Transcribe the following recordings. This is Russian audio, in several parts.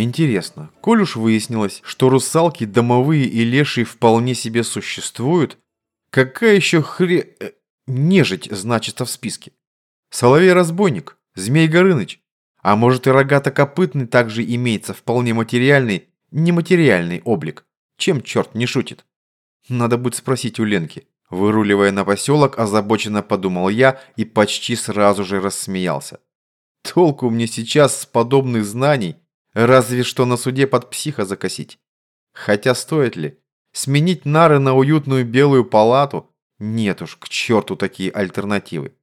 Интересно, коль уж выяснилось, что русалки домовые и лешие вполне себе существуют, какая еще хре... Э, нежить значится в списке? Соловей-разбойник, Змей Горыныч, а может и рогато-копытный также имеется вполне материальный, нематериальный облик. Чем черт не шутит? Надо будет спросить у Ленки. Выруливая на поселок, озабоченно подумал я и почти сразу же рассмеялся. Толку мне сейчас с подобных знаний, разве что на суде под психа закосить. Хотя стоит ли? Сменить нары на уютную белую палату? Нет уж, к черту такие альтернативы.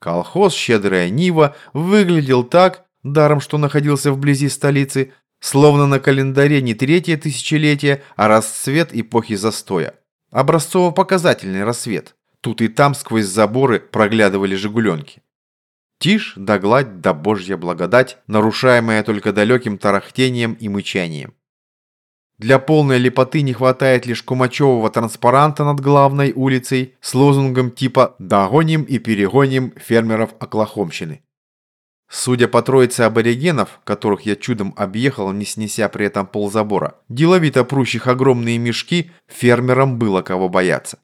Колхоз «Щедрая Нива» выглядел так, даром что находился вблизи столицы, словно на календаре не третье тысячелетие, а расцвет эпохи застоя. Образцово-показательный рассвет. Тут и там сквозь заборы проглядывали «Жигуленки». Тишь да гладь да божья благодать, нарушаемая только далеким тарахтением и мычанием. Для полной лепоты не хватает лишь кумачевого транспаранта над главной улицей с лозунгом типа «Догоним и перегоним фермеров Оклахомщины». Судя по троице аборигенов, которых я чудом объехал, не снеся при этом ползабора, деловито прущих огромные мешки, фермерам было кого бояться.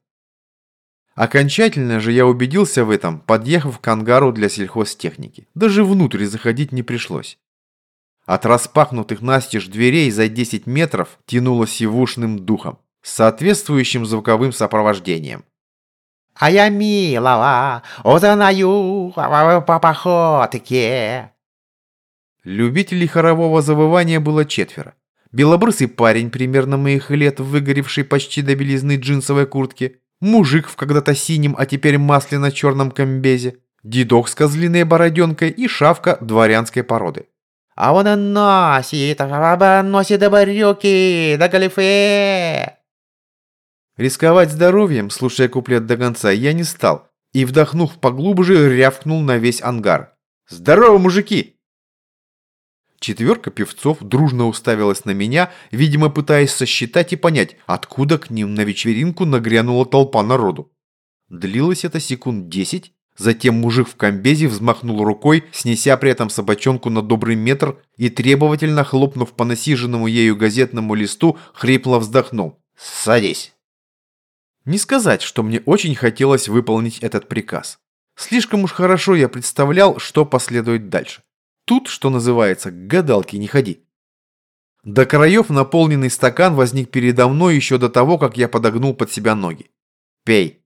Окончательно же я убедился в этом, подъехав к ангару для сельхозтехники. Даже внутрь заходить не пришлось. От распахнутых настежь дверей за 10 метров тянуло сивушным духом, с соответствующим звуковым сопровождением. «А я милого узнаю по походке». Любителей хорового завывания было четверо. Белобрысый парень примерно моих лет, выгоревший почти до белизны джинсовой куртки, мужик в когда-то синем, а теперь масляно-черном комбезе, дедок с козлиной бороденкой и шавка дворянской породы. А он носит, носит до барюки, до галифе. Рисковать здоровьем, слушая куплет до конца, я не стал, и, вдохнув поглубже, рявкнул на весь ангар. «Здорово, мужики!» Четверка певцов дружно уставилась на меня, видимо, пытаясь сосчитать и понять, откуда к ним на вечеринку нагрянула толпа народу. Длилось это секунд десять, Затем мужик в комбезе взмахнул рукой, снеся при этом собачонку на добрый метр и, требовательно хлопнув по насиженному ею газетному листу, хрипло вздохнул. «Садись!» Не сказать, что мне очень хотелось выполнить этот приказ. Слишком уж хорошо я представлял, что последует дальше. Тут, что называется, к гадалке не ходи. До краев наполненный стакан возник передо мной еще до того, как я подогнул под себя ноги. «Пей!»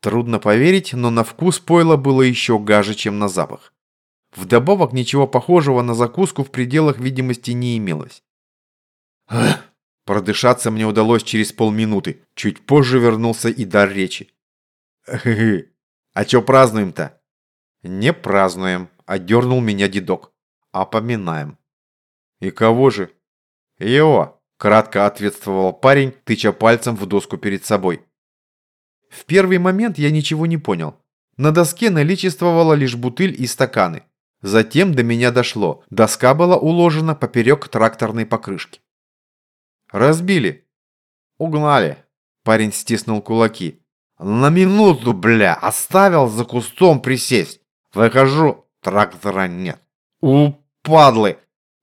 Трудно поверить, но на вкус пойла было еще гаже, чем на запах. Вдобавок ничего похожего на закуску в пределах видимости не имелось. Продышаться мне удалось через полминуты. Чуть позже вернулся и дар речи. А чё празднуем-то? Не празднуем, одернул меня дедок. А поминаем. И кого же? Его, кратко ответствовал парень, тыча пальцем в доску перед собой. В первый момент я ничего не понял. На доске наличествовала лишь бутыль и стаканы. Затем до меня дошло. Доска была уложена поперек тракторной покрышки. «Разбили». «Угнали». Парень стиснул кулаки. «На минуту, бля, оставил за кустом присесть. Выхожу, трактора нет. Упадлы!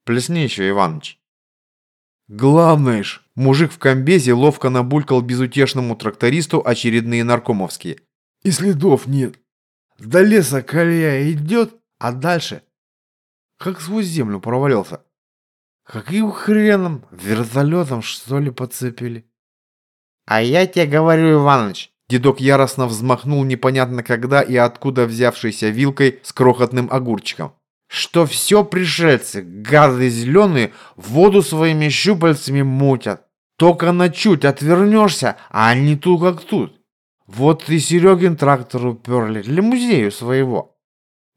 Плесни еще, Иваныч». Главное ж, мужик в комбезе ловко набулькал безутешному трактористу очередные наркомовские. И следов нет. До леса колея идет, а дальше... Как сквозь землю провалился. Каким хреном? Вертолетом, что ли, подцепили? А я тебе говорю, Иваныч. Дедок яростно взмахнул непонятно когда и откуда взявшейся вилкой с крохотным огурчиком что все пришельцы, гады зеленые, воду своими щупальцами мутят. Только на чуть отвернешься, а они тут как тут. Вот и Серегин трактор уперли для музея своего.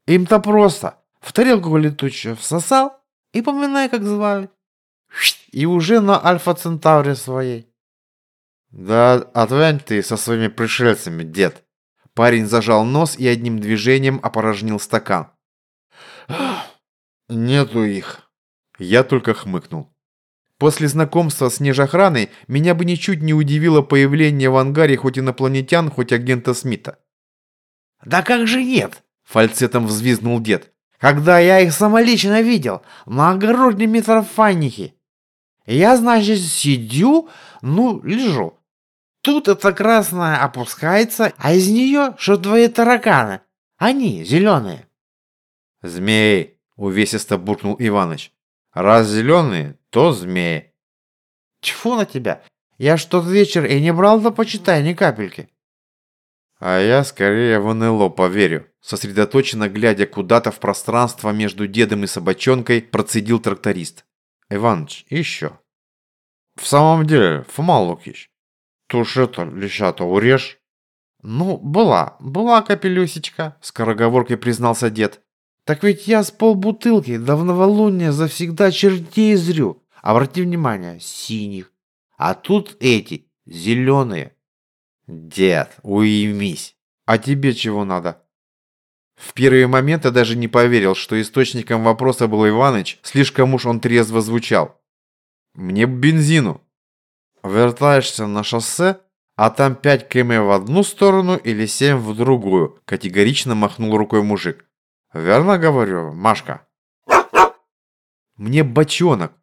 Им-то просто. В тарелку летучую всосал и поминай, как звали. И уже на Альфа-Центавре своей. Да отвянь ты со своими пришельцами, дед. Парень зажал нос и одним движением опорожнил стакан. Нету их. Я только хмыкнул. После знакомства с нежохраной меня бы ничуть не удивило появление в ангаре хоть инопланетян, хоть агента Смита. «Да как же нет?» – фальцетом взвизгнул дед. когда я их самолично видел на огороде Митрофанихи. Я, значит, сидю, ну, лежу. Тут эта красная опускается, а из нее что твои тараканы. Они зеленые. «Змеи!» — увесисто буркнул Иваныч. «Раз зеленые, то змеи». Тьфу на тебя. Я ж тот вечер и не брал, да почитай, ни капельки. А я скорее в НЛО поверю. Сосредоточенно глядя куда-то в пространство между дедом и собачонкой, процедил тракторист. Иваныч, еще. В самом деле, Фома Лукич, ты ж это, леща-то урежь. Ну, была, была капелюсечка, скороговоркой признался дед. Так ведь я с полбутылки до новолуния завсегда чертей зрю. Обрати внимание, синих. А тут эти, зеленые. Дед, уймись. А тебе чего надо? В первый момент я даже не поверил, что источником вопроса был Иваныч, слишком уж он трезво звучал. Мне бензину. Вертаешься на шоссе, а там 5 км в одну сторону или 7 в другую, категорично махнул рукой мужик. Верно говорю, Машка? Мне бочонок.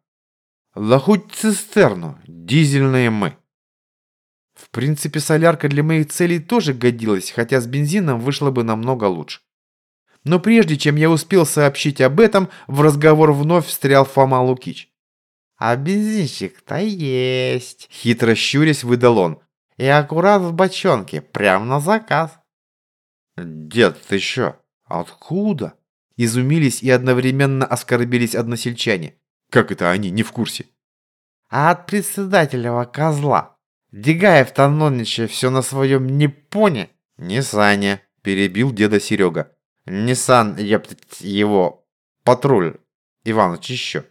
Да хоть цистерну, дизельные мы. В принципе, солярка для моих целей тоже годилась, хотя с бензином вышло бы намного лучше. Но прежде чем я успел сообщить об этом, в разговор вновь встрял Фома Лукич. А бензинчик-то есть. Хитро щурясь выдал он. И аккурат в бочонке, прям на заказ. Дед, ты чё? Откуда? Изумились и одновременно оскорбились односельчане. Как это они не в курсе? А от председателя козла. Дегаев-то нонича все на своем Ниппоне. Не Саня, перебил деда Серега. Ниссан, ептать его, патруль, Иваныч еще.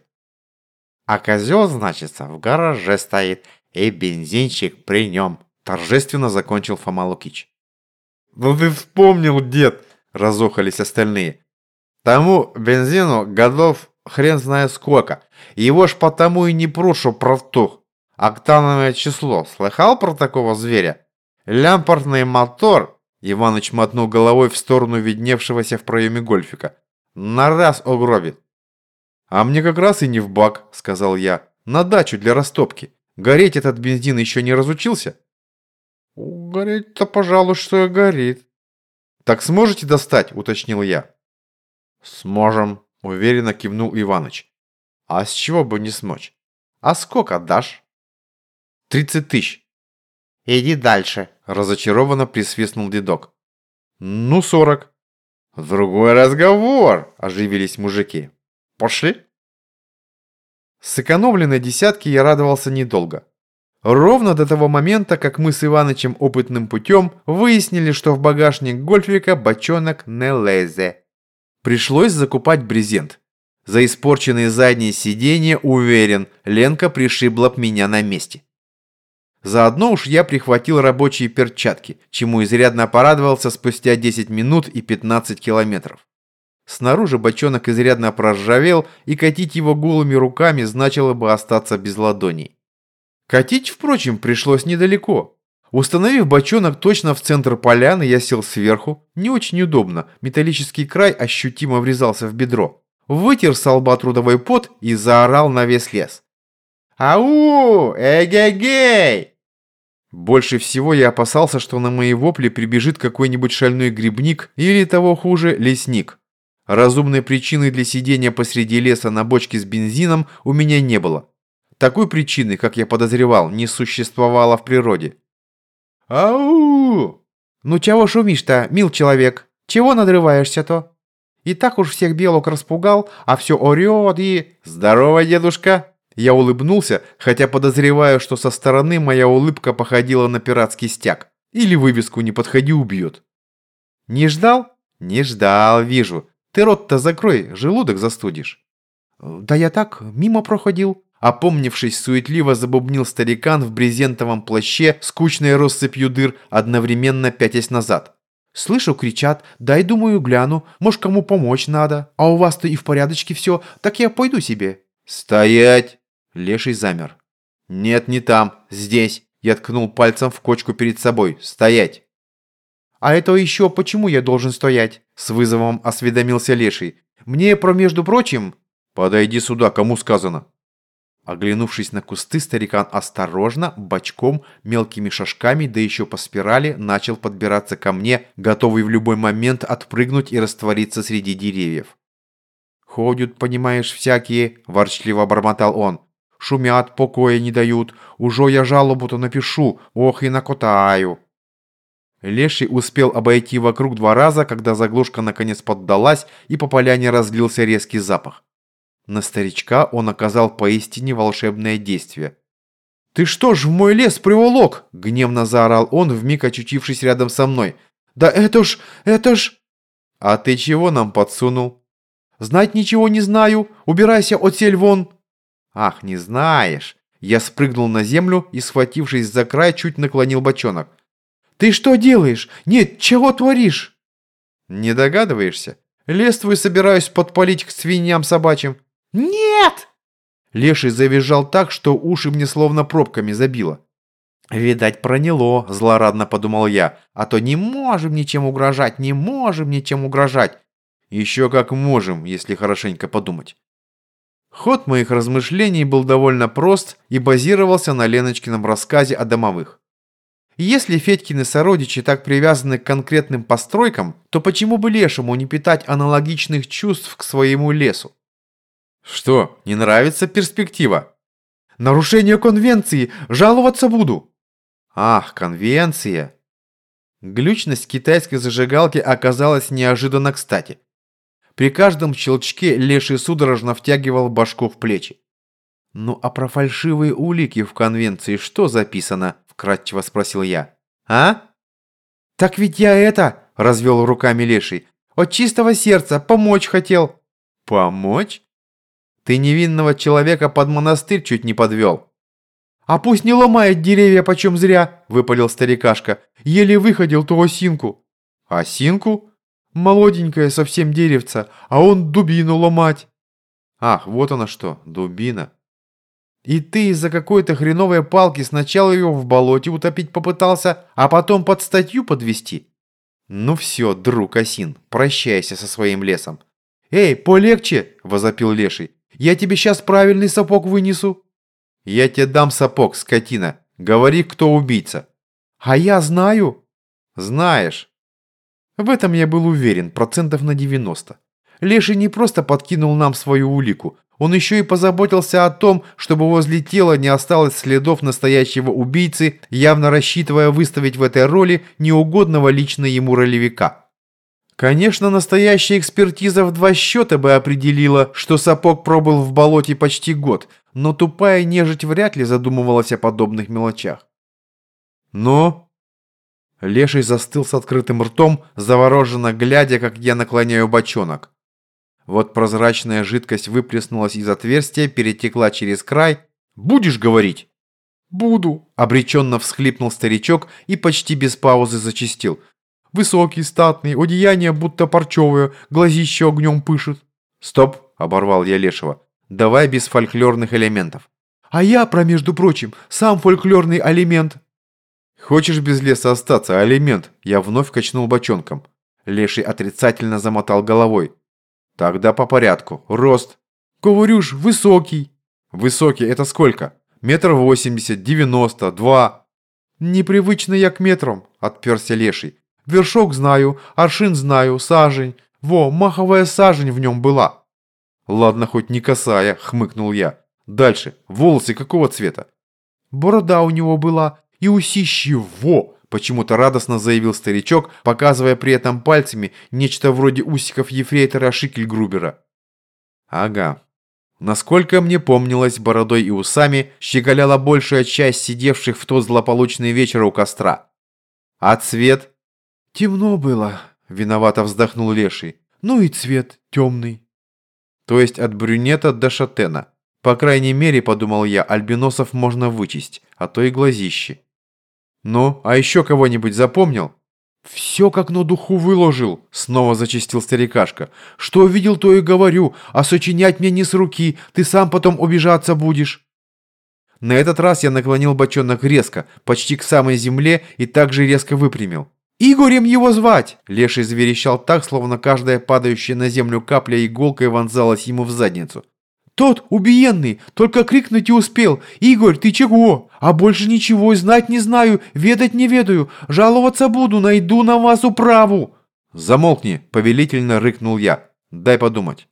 А козел, значится, в гараже стоит, и бензинчик при нем. Торжественно закончил Фома Лукич. «Ну ты вспомнил, дед!» – разохались остальные. «Тому бензину годов хрен знает сколько. Его ж потому и не прушу протух. Октановое число. Слыхал про такого зверя? Лямпортный мотор Иваныч мотнул головой в сторону видневшегося в проеме гольфика. «На раз угробит!» «А мне как раз и не в бак», — сказал я. «На дачу для растопки. Гореть этот бензин еще не разучился?» «Гореть-то, пожалуй, что и горит». «Так сможете достать?» — уточнил я. «Сможем», — уверенно кивнул Иваныч. «А с чего бы не смочь? А сколько дашь?» «Тридцать тысяч». «Иди дальше», – разочарованно присвистнул дедок. «Ну, сорок». «Другой разговор», – оживились мужики. «Пошли». Сэкономленной десятки я радовался недолго. Ровно до того момента, как мы с Иванычем опытным путем выяснили, что в багажник гольфика бочонок не лезе. Пришлось закупать брезент. За испорченные задние сиденья, уверен, Ленка пришибла б меня на месте. Заодно уж я прихватил рабочие перчатки, чему изрядно порадовался спустя 10 минут и 15 километров. Снаружи бочонок изрядно проржавел, и катить его голыми руками значило бы остаться без ладоней. Катить, впрочем, пришлось недалеко. Установив бочонок точно в центр поляны, я сел сверху. Не очень удобно, металлический край ощутимо врезался в бедро. Вытер с лба трудовой пот и заорал на весь лес. «Ау! Эгегей!» Больше всего я опасался, что на мои вопли прибежит какой-нибудь шальной грибник или, того хуже, лесник. Разумной причины для сидения посреди леса на бочке с бензином у меня не было. Такой причины, как я подозревал, не существовало в природе. «Ау!» «Ну чего шумишь-то, мил человек? Чего надрываешься-то? И так уж всех белок распугал, а все орет и...» «Здорово, дедушка!» Я улыбнулся, хотя подозреваю, что со стороны моя улыбка походила на пиратский стяг. Или вывеску «Не подходи, убьет». «Не ждал?» «Не ждал, вижу. Ты рот-то закрой, желудок застудишь». «Да я так, мимо проходил». Опомнившись, суетливо забубнил старикан в брезентовом плаще, скучной россыпью дыр, одновременно пятясь назад. «Слышу, кричат, дай, думаю, гляну, может, кому помочь надо, а у вас-то и в порядочке все, так я пойду себе». «Стоять!» Леший замер. «Нет, не там, здесь!» Я ткнул пальцем в кочку перед собой. «Стоять!» «А это еще почему я должен стоять?» С вызовом осведомился Леший. Мне, про между прочим... Подойди сюда, кому сказано. Оглянувшись на кусты, старикан осторожно, бочком, мелкими шажками, да еще по спирали, начал подбираться ко мне, готовый в любой момент отпрыгнуть и раствориться среди деревьев. «Ходят, понимаешь, всякие», – ворчливо бормотал он. «Шумят, покоя не дают. Уже я жалобу-то напишу, ох и накотаю». Леший успел обойти вокруг два раза, когда заглушка наконец поддалась, и по поляне разлился резкий запах. На старичка он оказал поистине волшебное действие. «Ты что ж в мой лес приволок?» – гневно заорал он, вмиг очутившись рядом со мной. «Да это ж, это ж...» «А ты чего нам подсунул?» «Знать ничего не знаю. Убирайся, отсель вон!» «Ах, не знаешь!» Я спрыгнул на землю и, схватившись за край, чуть наклонил бочонок. «Ты что делаешь? Нет, чего творишь?» «Не догадываешься? Лес твой собираюсь подпалить к свиньям собачьим». «Нет!» Леший завизжал так, что уши мне словно пробками забило. «Видать, проняло», – злорадно подумал я. «А то не можем ничем угрожать, не можем ничем угрожать». «Еще как можем, если хорошенько подумать». Ход моих размышлений был довольно прост и базировался на Леночкином рассказе о домовых. Если Федькины сородичи так привязаны к конкретным постройкам, то почему бы лешему не питать аналогичных чувств к своему лесу? Что, не нравится перспектива? Нарушение конвенции, жаловаться буду. Ах, конвенция. Глючность китайской зажигалки оказалась неожиданно кстати. При каждом щелчке Леший судорожно втягивал башку в плечи. «Ну а про фальшивые улики в конвенции что записано?» Вкратчиво спросил я. «А?» «Так ведь я это...» – развел руками Леший. «От чистого сердца помочь хотел». «Помочь?» «Ты невинного человека под монастырь чуть не подвел». «А пусть не ломает деревья почем зря», – выпалил старикашка. «Еле выходил ту осинку». «Осинку?» «Молоденькое совсем деревце, а он дубину ломать». «Ах, вот она что, дубина». И ты из-за какой-то хреновой палки сначала ее в болоте утопить попытался, а потом под статью подвести? Ну все, друг Осин, прощайся со своим лесом. Эй, полегче, возопил Леший. Я тебе сейчас правильный сапог вынесу. Я тебе дам сапог, скотина. Говори, кто убийца. А я знаю. Знаешь. В этом я был уверен, процентов на 90. Леший не просто подкинул нам свою улику, он еще и позаботился о том, чтобы возле тела не осталось следов настоящего убийцы, явно рассчитывая выставить в этой роли неугодного лично ему ролевика. Конечно, настоящая экспертиза в два счета бы определила, что сапог пробыл в болоте почти год, но тупая нежить вряд ли задумывалась о подобных мелочах. Но... Леший застыл с открытым ртом, завороженно глядя, как я наклоняю бочонок. Вот прозрачная жидкость выплеснулась из отверстия, перетекла через край. «Будешь говорить?» «Буду», – обреченно всхлипнул старичок и почти без паузы зачистил. «Высокий, статный, одеяние будто парчевое, глазище огнем пышет». «Стоп», – оборвал я Лешего. «Давай без фольклорных элементов». «А я, про между прочим, сам фольклорный элемент». «Хочешь без леса остаться, элемент?» Я вновь качнул бочонком. Леший отрицательно замотал головой. Тогда по порядку. Рост. Говорю ж, высокий. Высокий это сколько? Метр восемьдесят, девяносто, два. Непривычно я к метрам, отперся леший. Вершок знаю, аршин знаю, сажень. Во, маховая сажень в нем была. Ладно, хоть не косая, хмыкнул я. Дальше. Волосы какого цвета? Борода у него была и усищи, во! Почему-то радостно заявил старичок, показывая при этом пальцами нечто вроде усиков ефрейтора Шикельгрубера. Ага. Насколько мне помнилось, бородой и усами щеголяла большая часть сидевших в тот злополучный вечер у костра. А цвет? Темно было, виновато вздохнул Леший. Ну и цвет темный. То есть от брюнета до шатена. По крайней мере, подумал я, альбиносов можно вычесть, а то и глазищи. «Ну, а еще кого-нибудь запомнил?» «Все как на духу выложил», — снова зачистил старикашка. «Что видел, то и говорю, а сочинять мне не с руки, ты сам потом убежаться будешь». На этот раз я наклонил бочонок резко, почти к самой земле и также резко выпрямил. Игорем его звать!» Леший заверещал так, словно каждая падающая на землю капля иголкой вонзалась ему в задницу. «Тот, убиенный, только крикнуть и успел. Игорь, ты чего? А больше ничего знать не знаю, ведать не ведаю. Жаловаться буду, найду на вас управу!» «Замолкни!» – повелительно рыкнул я. «Дай подумать».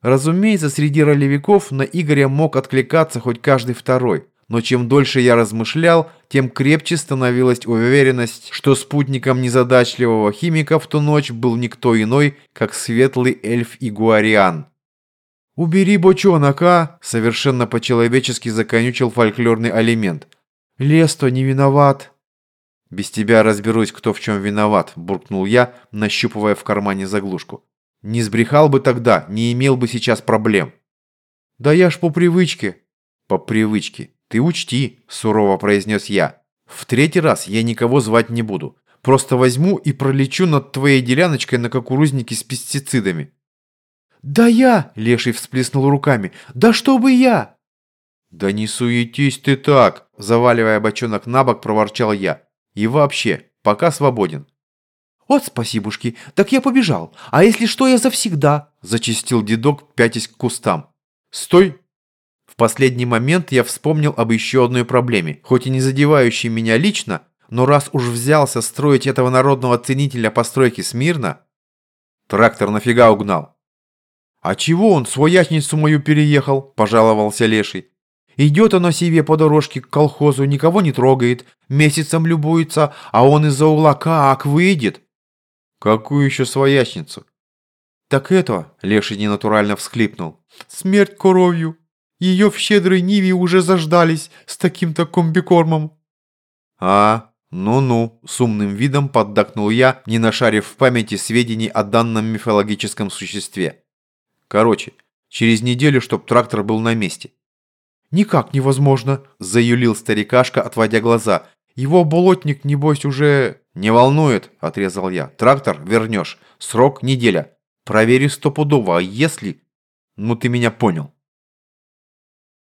Разумеется, среди ролевиков на Игоря мог откликаться хоть каждый второй. Но чем дольше я размышлял, тем крепче становилась уверенность, что спутником незадачливого химика в ту ночь был никто иной, как светлый эльф Игуариан. «Убери бочонок, а!» – совершенно по-человечески законючил фольклорный элемент. «Лес-то не виноват!» «Без тебя разберусь, кто в чем виноват», – буркнул я, нащупывая в кармане заглушку. «Не сбрехал бы тогда, не имел бы сейчас проблем». «Да я ж по привычке». «По привычке. «Ты учти», – сурово произнес я. «В третий раз я никого звать не буду. Просто возьму и пролечу над твоей деляночкой на кукурузнике с пестицидами». «Да я!» – Леший всплеснул руками. «Да что бы я!» «Да не суетись ты так!» – заваливая бочонок на бок, проворчал я. «И вообще, пока свободен». «Вот спасибушки, так я побежал. А если что, я завсегда!» – зачистил дедок, пятясь к кустам. «Стой!» В последний момент я вспомнил об еще одной проблеме, хоть и не задевающей меня лично, но раз уж взялся строить этого народного ценителя постройки смирно... Трактор нафига угнал? «А чего он своячницу мою переехал?» – пожаловался Леший. «Идет она себе по дорожке к колхозу, никого не трогает, месяцем любуется, а он из-за угла как выйдет». «Какую еще своячницу?» «Так это...» – Леший ненатурально всхлипнул. «Смерть коровью!» Ее в щедрой Ниве уже заждались с таким-то комбикормом». «А, ну-ну», – с умным видом поддакнул я, не нашарив в памяти сведений о данном мифологическом существе. «Короче, через неделю, чтоб трактор был на месте». «Никак невозможно», – заюлил старикашка, отводя глаза. «Его болотник, небось, уже...» «Не волнует», – отрезал я. «Трактор вернешь. Срок неделя. Проверю стопудово, а если...» «Ну ты меня понял».